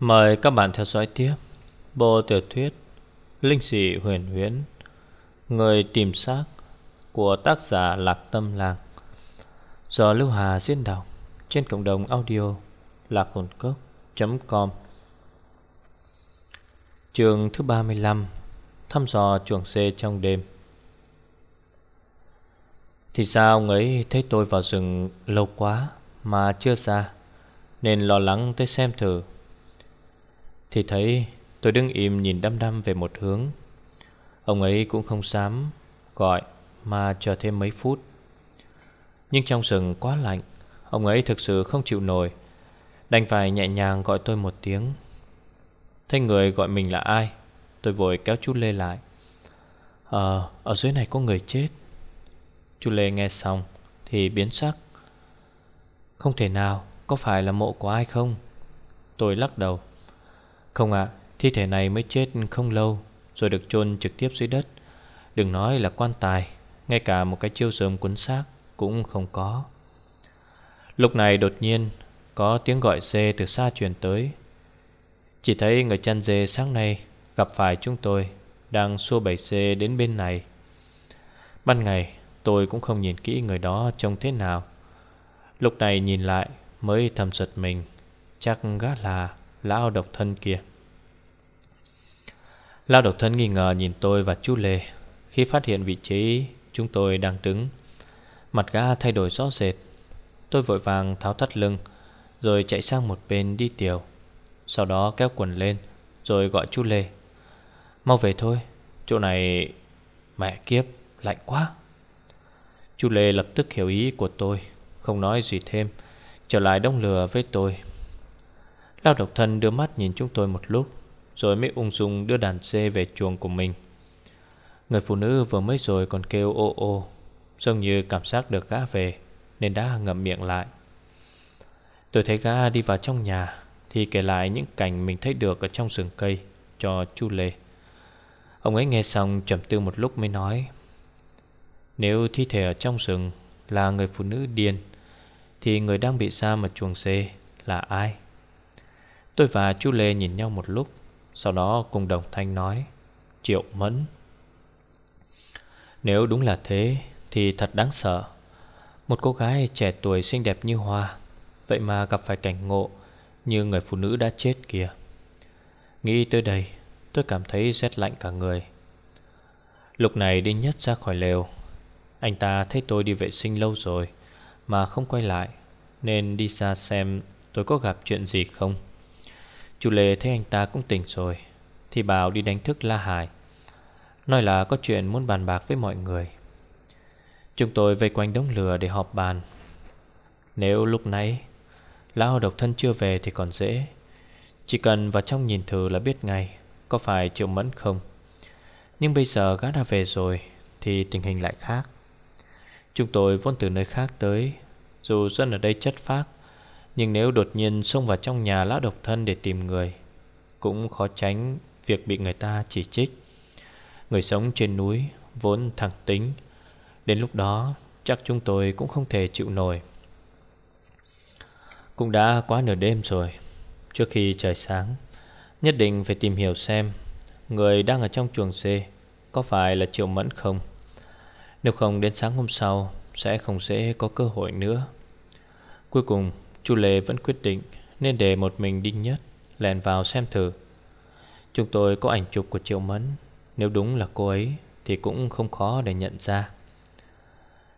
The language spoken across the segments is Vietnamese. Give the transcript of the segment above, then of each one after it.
Mời các bạn theo dõi tiếp Bộ tiểu thuyết Linh dị huyền huyễn, Người tìm xác Của tác giả Lạc Tâm Lạc Do Lưu Hà diễn đọc Trên cộng đồng audio Lạc hồn cốc.com Trường thứ 35 Thăm dò chuồng xe trong đêm. Thì sao ông ấy thấy tôi vào rừng lâu quá Mà chưa ra, Nên lo lắng tới xem thử thì thấy tôi đứng im nhìn đăm đăm về một hướng. Ông ấy cũng không dám gọi mà chờ thêm mấy phút. Nhưng trong rừng quá lạnh Ông ấy thực sự không chịu nổi. Đành phải nhẹ nhàng gọi tôi một tiếng. Thấy người gọi mình là ai Tôi vội kéo chú Lê lại. Ờ, ở dưới này có người chết. Chú Lê nghe xong Thì biến sắc. Không thể nào, có phải là mộ của ai không? Tôi lắc đầu không ạ, thi thể này mới chết không lâu Rồi được chôn trực tiếp dưới đất. Đừng nói là quan tài Ngay cả một cái chiêu sớm cuốn xác Cũng không có. Lúc này đột nhiên Có tiếng gọi dê từ xa truyền tới. Chỉ thấy người chăn dê sáng nay Gặp phải chúng tôi Đang xua bầy dê đến bên này. Ban ngày tôi cũng không nhìn kỹ người đó trông thế nào. Lúc này nhìn lại mới thầm giật mình. Chắc gã là lão độc thân kia. Lão độc thân nghi ngờ nhìn tôi và chú Lê. Khi phát hiện vị trí chúng tôi đang đứng, Mặt gã thay đổi rõ rệt. Tôi vội vàng tháo thắt lưng, Rồi chạy sang một bên đi tiểu. Sau đó kéo quần lên, Rồi gọi chú Lê. Mau về thôi, Chỗ này mẹ kiếp, lạnh quá. Chú Lê lập tức hiểu ý của tôi, Không nói gì thêm, Trở lại đông lừa với tôi. Lao độc thân đưa mắt nhìn chúng tôi một lúc, Rồi mới ung dung đưa đàn dê về chuồng của mình. Người phụ nữ vừa mới rồi còn kêu ô ô Giống như cảm giác được gã về, Nên đã ngậm miệng lại. Tôi thấy gã đi vào trong nhà, Thì kể lại những cảnh mình thấy được Ở trong rừng cây, cho chu Lê. Ông ấy nghe xong trầm tư một lúc mới nói, Nếu thi thể ở trong rừng Là người phụ nữ điên, Thì người đang bị giam ở chuồng dê là ai? Tôi và chú Lê nhìn nhau một lúc, Sau đó cùng đồng thanh nói, Triệu Mẫn. Nếu đúng là thế, Thì thật đáng sợ. Một cô gái trẻ tuổi xinh đẹp như hoa, Vậy mà gặp phải cảnh ngộ Như người phụ nữ đã chết kìa Nghĩ tới đây, Tôi cảm thấy rét lạnh cả người. Lúc này đi nhất ra khỏi lều. Anh ta thấy tôi đi vệ sinh lâu rồi Mà không quay lại, Nên đi ra xem tôi có gặp chuyện gì không. Chú Lê thấy anh ta cũng tỉnh rồi, Thì bảo đi đánh thức La Hải. Nói là có chuyện muốn bàn bạc với mọi người. Chúng tôi vây quanh đống lửa để họp bàn. Nếu lúc nãy Lão độc thân chưa về thì còn dễ. Chỉ cần vào trong nhìn thử là biết ngay Có phải Triệu Mẫn không. Nhưng bây giờ gã đã về rồi Thì tình hình lại khác. Chúng tôi vốn từ nơi khác tới, Dù dân ở đây chất phác nhưng nếu đột nhiên xông vào trong nhà lão độc thân để tìm người, Cũng khó tránh việc bị người ta chỉ trích. Người sống trên núi vốn thẳng tính, Đến lúc đó chắc chúng tôi cũng không thể chịu nổi. Cũng đã quá nửa đêm rồi, Trước khi trời sáng, Nhất định phải tìm hiểu xem Người đang ở trong chuồng dê Có phải là Triệu Mẫn không. Nếu không, đến sáng hôm sau Sẽ không dễ có cơ hội nữa. Cuối cùng Chu Lê vẫn quyết định Nên để một mình Đinh Nhất, Lèn vào xem thử. Chúng tôi có ảnh chụp của Triệu Mẫn. Nếu đúng là cô ấy Thì cũng không khó để nhận ra.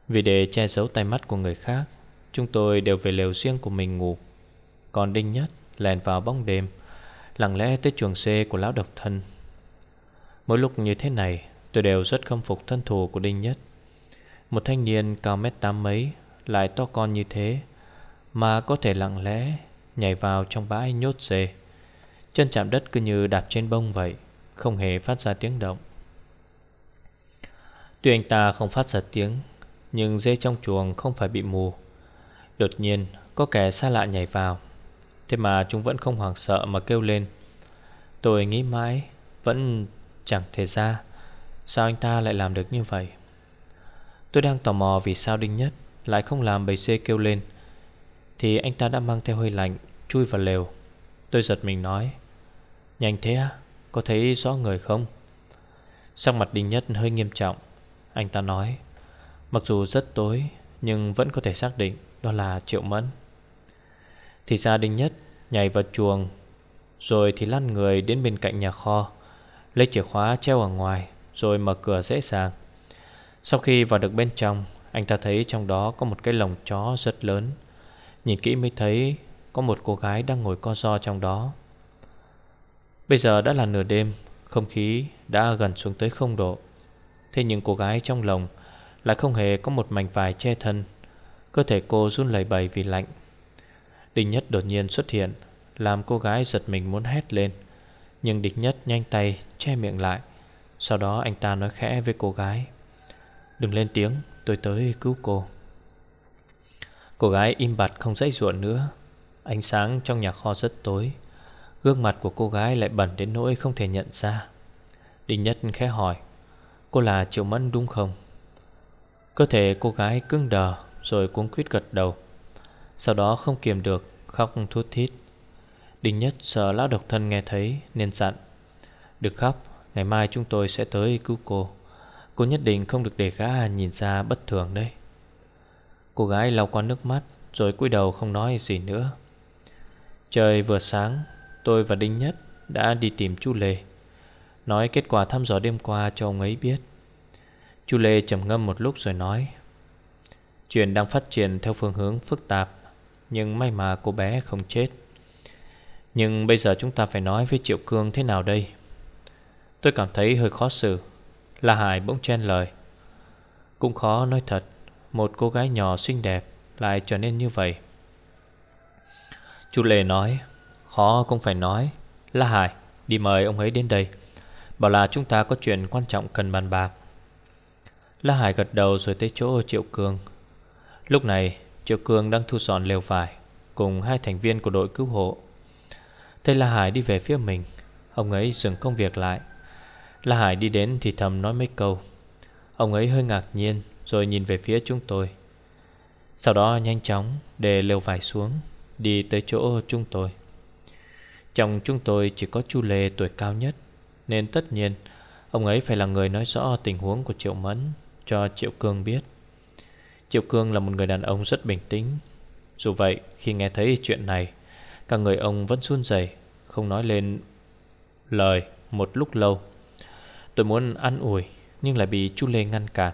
Vì để che giấu tay mắt của người khác, Chúng tôi đều về lều riêng của mình ngủ. Còn Đinh Nhất, lèn vào bóng đêm, Lặng lẽ tới chuồng xe của lão độc thân. Mỗi lúc như thế này, Tôi đều rất khâm phục thân thù của Đinh Nhất. Một thanh niên cao mét tám mấy, Lại to con như thế mà có thể lặng lẽ nhảy vào trong bãi nhốt dê. Chân chạm đất cứ như đạp trên bông vậy, Không hề phát ra tiếng động. Tuy anh ta không phát ra tiếng, Nhưng dê trong chuồng không phải bị mù. Đột nhiên, có kẻ xa lạ nhảy vào. Thế mà chúng vẫn không hoảng sợ mà kêu lên. Tôi nghĩ mãi, Vẫn chẳng thể ra. Sao anh ta lại làm được như vậy? Tôi đang tò mò vì sao Đinh Nhất Lại không làm bầy dê kêu lên thì anh ta đã mang theo hơi lạnh, Chui vào lều. Tôi giật mình nói, Nhanh thế á, Có thấy rõ người không? Sắc mặt Đinh Nhất hơi nghiêm trọng. Anh ta nói, Mặc dù rất tối, Nhưng vẫn có thể xác định Đó là Triệu Mẫn. Thì ra Đinh Nhất nhảy vào chuồng, Rồi thì lăn người đến bên cạnh nhà kho, Lấy chìa khóa treo ở ngoài, Rồi mở cửa dễ dàng. Sau khi vào được bên trong, Anh ta thấy trong đó có một cái lồng chó rất lớn. Nhìn kỹ mới thấy Có một cô gái đang ngồi co ro trong đó. Bây giờ đã là nửa đêm, Không khí đã gần xuống tới không độ. Thế nhưng cô gái trong lồng Lại không hề có một mảnh vải che thân. Cơ thể cô run lẩy bẩy vì lạnh. Đinh Nhất đột nhiên xuất hiện, Làm cô gái giật mình muốn hét lên. Nhưng Đinh Nhất nhanh tay che miệng lại. Sau đó anh ta nói khẽ với cô gái. Đừng lên tiếng, tôi tới cứu cô. Cô gái im bặt không dãy ruộng nữa. Ánh sáng trong nhà kho rất tối. Gương mặt của cô gái lại bẩn đến nỗi không thể nhận ra. Đinh Nhất khẽ hỏi, Cô là Triệu Mẫn đúng không? Cơ thể cô gái cứng đờ Rồi cuống quýt gật đầu. Sau đó không kiềm được, Khóc thút thít. Đinh Nhất sợ lão độc thân nghe thấy, Nên dặn, Đừng khóc, Ngày mai chúng tôi sẽ tới cứu cô. Cô nhất định không được để gã nhìn ra bất thường đấy. Cô gái lau qua nước mắt, Rồi cúi đầu không nói gì nữa. Trời vừa sáng, Tôi và Đinh Nhất đã đi tìm chú Lê, Nói kết quả thăm dò đêm qua cho ông ấy biết. Chú Lê trầm ngâm một lúc rồi nói, Chuyện đang phát triển theo phương hướng phức tạp, Nhưng may mà cô bé không chết. Nhưng bây giờ chúng ta phải nói với Triệu Cương thế nào đây? Tôi cảm thấy hơi khó xử, La Hải bỗng chen lời, Cũng khó nói thật. Một cô gái nhỏ xinh đẹp Lại trở nên như vậy. Chú Lê nói, Khó cũng phải nói. La Hải, đi mời ông ấy đến đây, Bảo là chúng ta có chuyện quan trọng cần bàn bạc. La Hải gật đầu rồi tới chỗ Triệu Cương Lúc này, Triệu Cương đang thu dọn lều vải Cùng hai thành viên của đội cứu hộ. Thấy La Hải đi về phía mình, Ông ấy dừng công việc lại. La Hải đi đến thì thầm nói mấy câu. Ông ấy hơi ngạc nhiên rồi nhìn về phía chúng tôi. Sau đó nhanh chóng để lều vải xuống, Đi tới chỗ chúng tôi. Trong chúng tôi chỉ có chu Lê tuổi cao nhất, Nên tất nhiên, Ông ấy phải là người nói rõ tình huống của Triệu Mẫn Cho Triệu Cương biết. Triệu Cương là một người đàn ông rất bình tĩnh. Dù vậy, khi nghe thấy chuyện này, Cả người ông vẫn run rẩy, Không nói lên lời một lúc lâu. Tôi muốn ăn ủi, Nhưng lại bị chu Lê ngăn cản.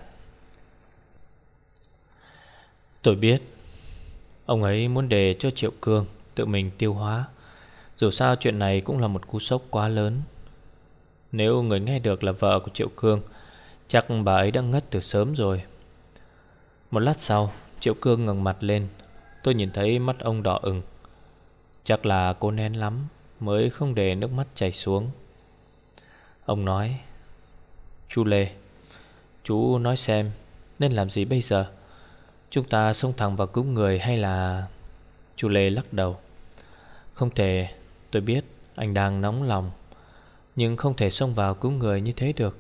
Tôi biết. Ông ấy muốn để cho Triệu Cương Tự mình tiêu hóa. Dù sao chuyện này cũng là một cú sốc quá lớn. Nếu người nghe được là vợ của Triệu Cương, Chắc bà ấy đã ngất từ sớm rồi. Một lát sau, Triệu Cương ngẩng mặt lên. Tôi nhìn thấy mắt ông đỏ ửng. Chắc là cô nén lắm, Mới không để nước mắt chảy xuống. Ông nói Chú Lê, Chú nói xem Nên làm gì bây giờ? Chúng ta xông thẳng vào cứu người hay là Chú Lê lắc đầu. Không thể, Tôi biết, anh đang nóng lòng, Nhưng không thể xông vào cứu người như thế được.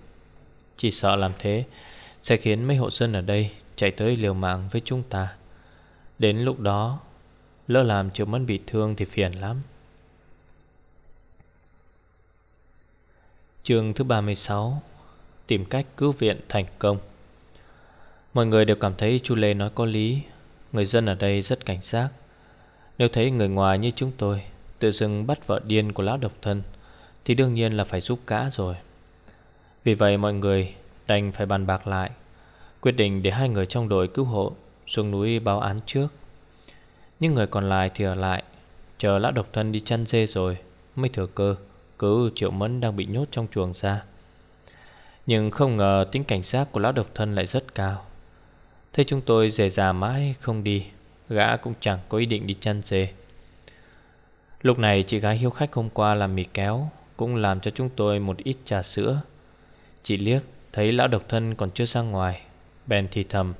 Chỉ sợ làm thế Sẽ khiến mấy hộ dân ở đây Chạy tới liều mạng với chúng ta. Đến lúc đó, Lỡ làm triệu mẫn bị thương thì phiền lắm. Chương thứ 36 Tìm cách cứu viện thành công. Mọi người đều cảm thấy chu Lê nói có lý. Người dân ở đây rất cảnh giác. Nếu thấy người ngoài như chúng tôi, Tự dưng bắt vợ điên của lão độc thân, Thì đương nhiên là phải giúp cả rồi. Vì vậy mọi người đành phải bàn bạc lại, Quyết định để hai người trong đội cứu hộ Xuống núi báo án trước. Những người còn lại thì ở lại, Chờ lão độc thân đi chăn dê rồi Mới thừa cơ Cứu triệu mẫn đang bị nhốt trong chuồng ra. Nhưng không ngờ tính cảnh giác của lão độc thân lại rất cao. Thế chúng tôi dè già mãi không đi, Gã cũng chẳng có ý định đi chăn dê Lúc này chị gái hiếu khách hôm qua làm mì kéo Cũng làm cho chúng tôi một ít trà sữa. Chị liếc, thấy lão độc thân còn chưa ra ngoài, Bèn thì thầm,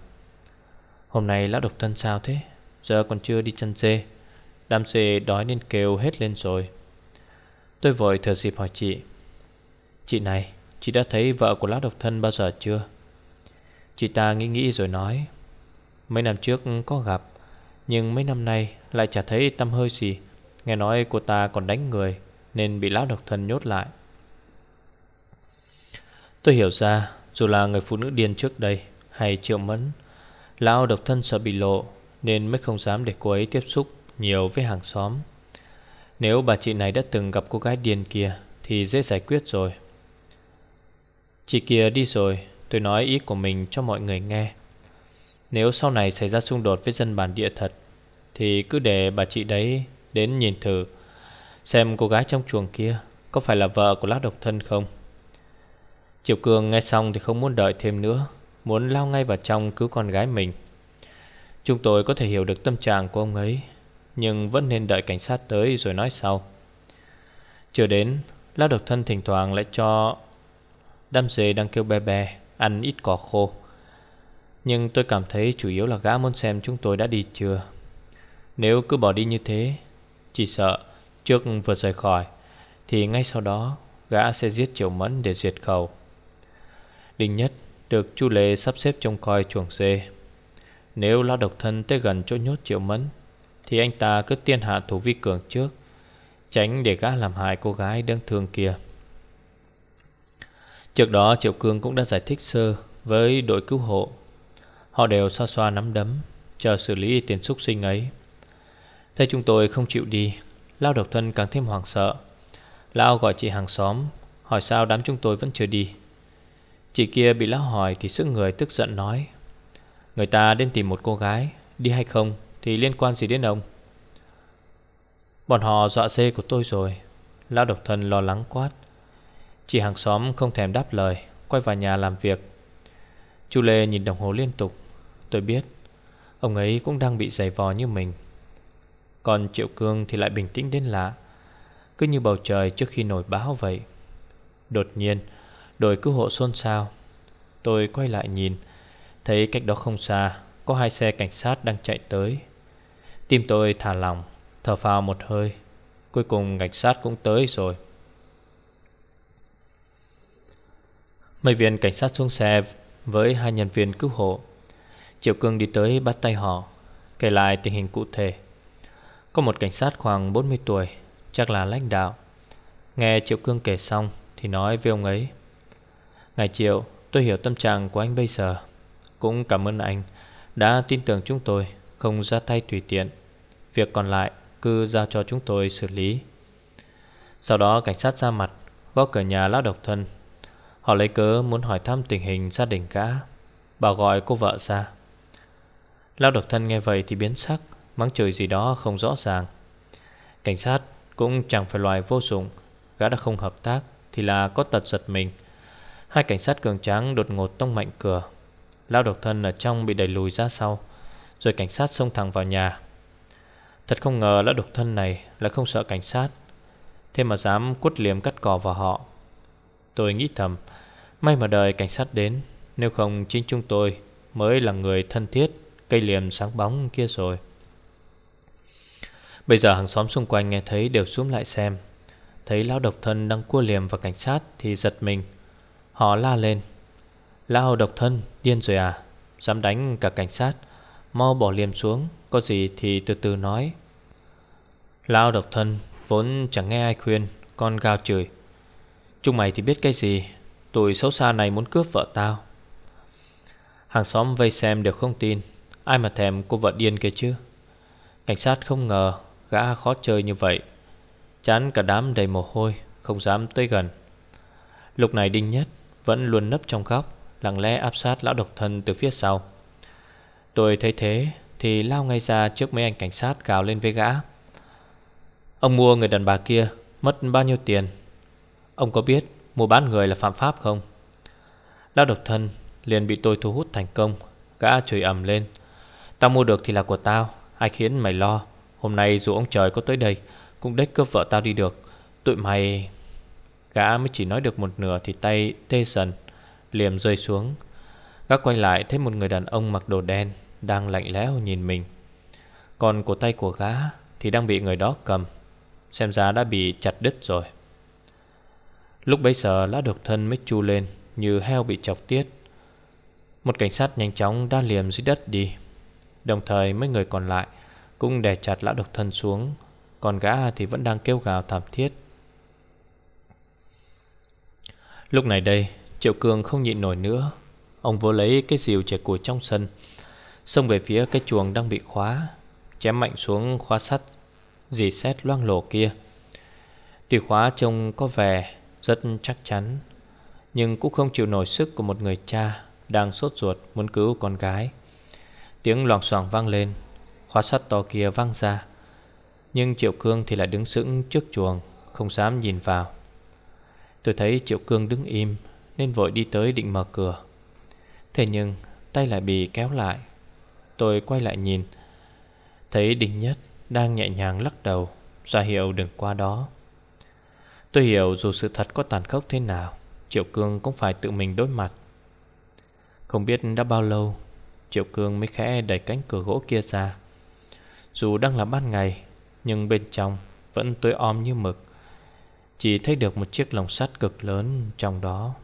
Hôm nay lão độc thân sao thế? Giờ còn chưa đi chăn dê Đám dê đói nên kêu hết lên rồi. Tôi vội thừa dịp hỏi chị Chị này, Chị đã thấy vợ của lão độc thân bao giờ chưa? Chị ta nghĩ nghĩ rồi nói, Mấy năm trước có gặp, Nhưng mấy năm nay lại chả thấy tâm hơi gì. Nghe nói cô ta còn đánh người, Nên bị lão độc thân nhốt lại. Tôi hiểu ra, Dù là người phụ nữ điên trước đây Hay triệu mẫn, Lão độc thân sợ bị lộ, Nên mới không dám để cô ấy tiếp xúc nhiều với hàng xóm. Nếu bà chị này đã từng gặp cô gái điên kia, Thì dễ giải quyết rồi. Chị kia đi rồi Tôi nói ý của mình cho mọi người nghe. Nếu sau này xảy ra xung đột với dân bản địa thật, Thì cứ để bà chị đấy đến nhìn thử, Xem cô gái trong chuồng kia Có phải là vợ của lát độc thân không. Triệu Cường nghe xong thì không muốn đợi thêm nữa, Muốn lao ngay vào trong cứu con gái mình. Chúng tôi có thể hiểu được tâm trạng của ông ấy, Nhưng vẫn nên đợi cảnh sát tới rồi nói sau. Chưa đến lát độc thân thỉnh thoảng lại cho Đám dê đang kêu be be. Ăn ít cỏ khô. Nhưng tôi cảm thấy chủ yếu là gã muốn xem chúng tôi đã đi chưa. Nếu cứ bỏ đi như thế, Chỉ sợ trước vừa rời khỏi, Thì ngay sau đó Gã sẽ giết Triệu Mẫn để diệt khẩu. Đinh Nhất được Chu Lê sắp xếp trông coi chuồng dê. Nếu lão độc thân tới gần chỗ nhốt Triệu Mẫn, Thì anh ta cứ tiên hạ thủ vi cường trước, Tránh để gã làm hại cô gái đương thương kia. Trước đó, Triệu Cương cũng đã giải thích sơ với đội cứu hộ. Họ đều xoa xoa nắm đấm, Chờ xử lý tiền xúc sinh ấy. Thấy chúng tôi không chịu đi. Lao độc thân càng thêm hoảng sợ. Lao gọi chị hàng xóm, Hỏi sao đám chúng tôi vẫn chưa đi. Chị kia bị lão hỏi thì sức người tức giận nói, Người ta đến tìm một cô gái, Đi hay không thì liên quan gì đến ông? Bọn họ dọa dê của tôi rồi. Lão độc thân lo lắng quát. Chị hàng xóm không thèm đáp lời, Quay vào nhà làm việc. Chu Lê nhìn đồng hồ liên tục. Tôi biết, Ông ấy cũng đang bị giày vò như mình. Còn Triệu Cương thì lại bình tĩnh đến lạ. Cứ như bầu trời trước khi nổi báo vậy. Đột nhiên, Đội cứu hộ xôn xao. Tôi quay lại nhìn, Thấy cách đó không xa, Có hai xe cảnh sát đang chạy tới. Tim tôi thả lòng Thở phào một hơi. Cuối cùng cảnh sát cũng tới rồi. Mấy viên cảnh sát xuống xe Với hai nhân viên cứu hộ. Triệu Cương đi tới bắt tay họ, Kể lại tình hình cụ thể. Có một cảnh sát khoảng 40 tuổi, Chắc là lãnh đạo. Nghe Triệu Cương kể xong Thì nói với ông ấy, Ngài Triệu, tôi hiểu tâm trạng của anh bây giờ. Cũng cảm ơn anh Đã tin tưởng chúng tôi, Không ra tay tùy tiện. Việc còn lại cứ giao cho chúng tôi xử lý. Sau đó cảnh sát ra mặt, Gõ cửa nhà lão độc thân Họ lấy cớ muốn hỏi thăm tình hình gia đình cả Bảo gọi cô vợ ra. Lão độc thân nghe vậy thì biến sắc, Mắng chửi gì đó không rõ ràng. Cảnh sát cũng chẳng phải loài vô dụng, Gã đã không hợp tác Thì là có tật giật mình. Hai cảnh sát cường tráng đột ngột tông mạnh cửa. Lão độc thân ở trong bị đẩy lùi ra sau, Rồi cảnh sát xông thẳng vào nhà. Thật không ngờ lão độc thân này là không sợ cảnh sát, Thế mà dám quất liềm cắt cỏ vào họ. Tôi nghĩ thầm. May mà đời cảnh sát đến, Nếu không chính chúng tôi Mới là người thân thiết, Cây liềm sáng bóng kia rồi. Bây giờ hàng xóm xung quanh nghe thấy đều xuống lại xem. Thấy lão độc thân đang cua liềm vào cảnh sát Thì giật mình. Họ la lên. Lão độc thân, điên rồi à? Dám đánh cả cảnh sát. Mau bỏ liềm xuống, Có gì thì từ từ nói. Lão độc thân Vốn chẳng nghe ai khuyên, Con gào chửi. Chúng mày thì biết cái gì? Tụi xấu xa này muốn cướp vợ tao. Hàng xóm vây xem đều không tin. Ai mà thèm cô vợ điên kia chứ? Cảnh sát không ngờ Gã khó chơi như vậy. Chán cả đám đầy mồ hôi, Không dám tới gần. Lúc này Đinh Nhất Vẫn luôn nấp trong góc, Lặng lẽ áp sát lão độc thân từ phía sau. Tôi thấy thế Thì lao ngay ra trước mấy anh cảnh sát gào lên với gã. Ông mua người đàn bà kia Mất bao nhiêu tiền? Ông có biết mua bán người là phạm pháp không? Lão độc thân liền bị tôi thu hút thành công, Gã chửi ầm lên. Tao mua được thì là của tao, Ai khiến mày lo? Hôm nay dù ông trời có tới đây, Cũng đếch cướp vợ tao đi được. Tụi mày, Gã mới chỉ nói được một nửa Thì tay tê dần, Liềm rơi xuống. Gã quay lại thấy một người đàn ông mặc đồ đen Đang lạnh lẽo nhìn mình. Còn cổ tay của gã Thì đang bị người đó cầm. Xem ra đã bị chặt đứt rồi. Lúc bấy giờ lá độc thân mới chu lên, Như heo bị chọc tiết. Một cảnh sát nhanh chóng đa liềm dưới đất đi. Đồng thời mấy người còn lại Cũng đè chặt lão độc thân xuống, Còn gã thì vẫn đang kêu gào thảm thiết. Lúc này đây, Triệu Cường không nhịn nổi nữa. Ông vô lấy cái rìu trẻ củi trong sân, Xông về phía cái chuồng đang bị khóa, Chém mạnh xuống khóa sắt, Dì xét loang lổ kia. Tuy khóa trông có vẻ rất chắc chắn, Nhưng cũng không chịu nổi sức của một người cha Đang sốt ruột muốn cứu con gái. Tiếng loảng xoảng vang lên, Khóa sắt to kia vang ra, Nhưng Triệu Cương thì lại đứng sững trước chuồng, Không dám nhìn vào. Tôi thấy Triệu Cương đứng im, Nên vội đi tới định mở cửa. Thế nhưng, tay lại bị kéo lại. Tôi quay lại nhìn, Thấy Đinh Nhất đang nhẹ nhàng lắc đầu, ra hiệu đừng qua đó. Tôi hiểu dù sự thật có tàn khốc thế nào, Triệu Cương cũng phải tự mình đối mặt. Không biết đã bao lâu, Triệu Cương mới khẽ đẩy cánh cửa gỗ kia ra. Dù đang là ban ngày, Nhưng bên trong vẫn tối om như mực. Chỉ thấy được một chiếc lồng sắt cực lớn trong đó.